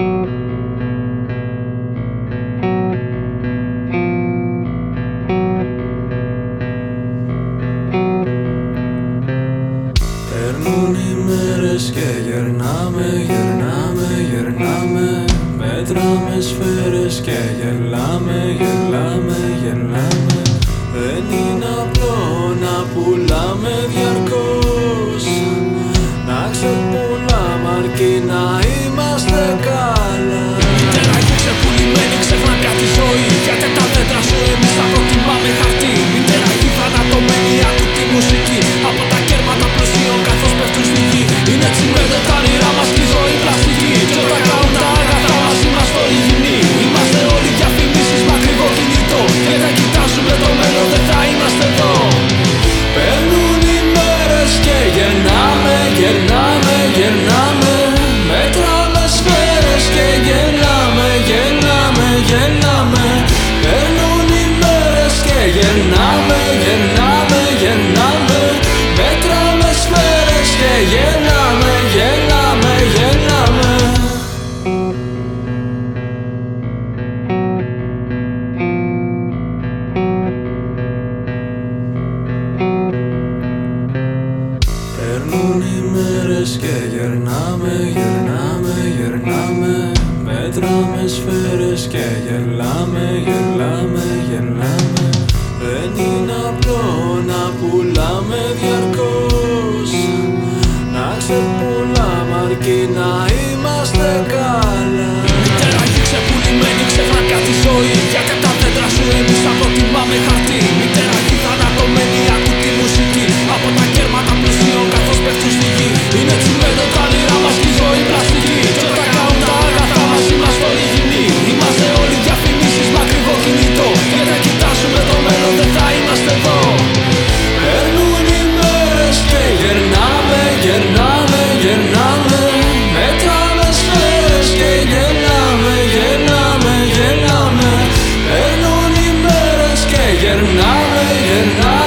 Έρμουν οι μέρες και γερνάμε, γερνάμε, γερνάμε. Μέτρα με σφαίρες και γερλάμε, γερλάμε. Δεν είναι απλό να πουλήσουμε. και γερνάμε, γερνάμε, γερνάμε. Μέτραμε σφαίρες και γελάμε, γελάμε, γελάμε. Δεν είναι απλό να πουλάμε διαρκώς. Να ξεπουλάμε αρκεί να naar.